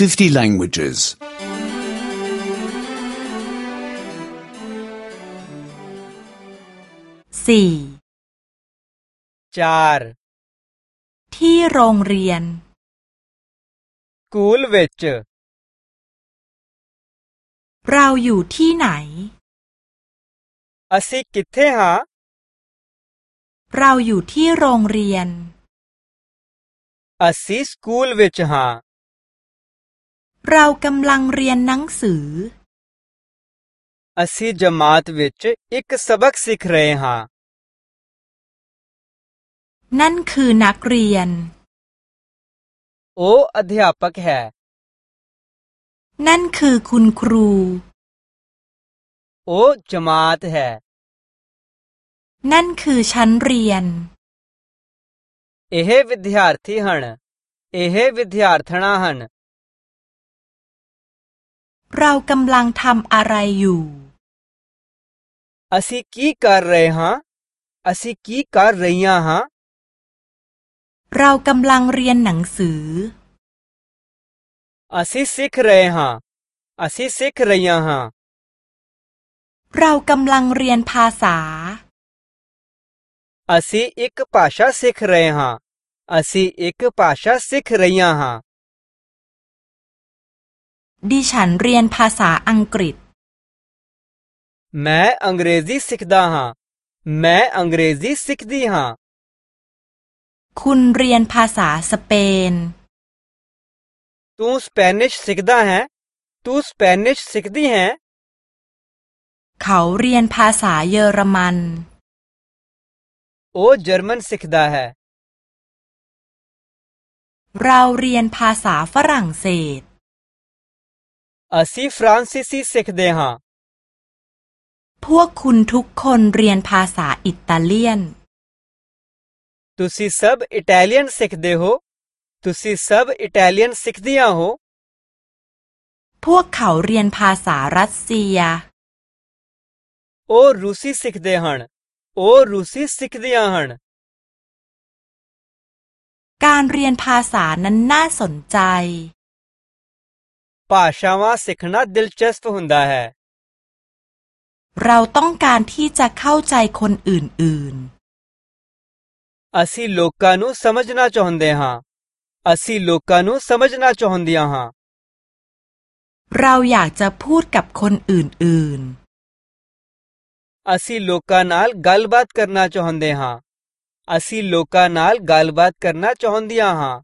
50 languages. 4. จารที่โรงเรียน ਸਕੂਲ ਵਿੱਚ เราอยู่ที่ไหน ਅਸੀਂ ਕਿੱਥੇ ਹਾਂ เราอยู่ที่โรงเรียน ਅਸੀਂ ਸਕੂਲ ਵਿੱਚ ਹਾਂ เรากำลังเรียนหนังสืออาศิจมาตวิชอีกสบักสิกเรียนฮะนั่นคือนักเรียน โออาธียาปักเฮนั่นคือคุณครู โอจมาตเฮนั่นคือชั้นเรียนเอเฮวิทยาธิหันเอเฮวิทยาธนาหันเรากำลังทำอะไรอยู่อาศิกีกรเรฮะอาศิกีกรเรยฮะเรากำลังเรียนหนังสืออาศิศิกเรฮะอาศิศิกเรยฮะเรากำลังเรียนภาษาอาศิอิกภาษาศิกเรฮะอาศิอิกภาษาศิกเรยฮะดิฉันเรียนภาษาอังกฤษแม่อังกฤษสิกดาฮะแม่อังกฤษสิกดีฮะคุณเรียนภาษาสเปนตูสเปนิชสิกดาฮะตูสเปนิชสิกดีฮะเขาเรียนภาษาเยอรมันโอ้เยอรมันสิกดาฮะเราเรียนภาษาฝรั่งเศส ਅਸੀਂ ਫ੍ਰਾਂਸੀਸੀ ਸ กเด ਦ ੇ ਹਾਂ พวกคุณทุกคนเรียนภาษาอิตาเลียนทุกีสับอิตาเลียนสิกเดโฮทุกีสับอิตาเลียนสิกเดียโฮพวกเขาเรียนภาษารัสเซียโอรูซีสิกเดฮันโอรูซีสิกเดียฮันการเรียนภาษานั้นน่าสนใจ ਭਾਸ਼ਾਵਾਂ ਸਿੱਖਣਾ ਦਿਲਚਸਪ ਹੁੰਦਾ ਹੈ เราต้องการที่จะเข้าใจคนอื่นๆ ਅਸੀਂ ਲੋਕਾਂ ਨੂੰ ਸਮਝਣਾ ਚਾਹੁੰਦੇ ਹਾਂ ਅਸੀਂ ਲੋਕਾਂ ਨੂੰ ਸਮਝਣਾ ਚਾਹੁੰਦੀਆਂ ਹਾਂ เราอยากจะพูดกับคนอื่นๆ ਅਸੀਂ ਲੋਕਾਂ ਨਾਲ ਗੱਲਬਾਤ ਕਰਨਾ ਚਾਹੁੰਦੇ ਹਾਂ ਅਸੀਂ ਲੋਕਾਂ ਨਾਲ ਗੱਲਬਾਤ ਕਰਨਾ ਚਾਹੁੰਦੀਆਂ ਹਾਂ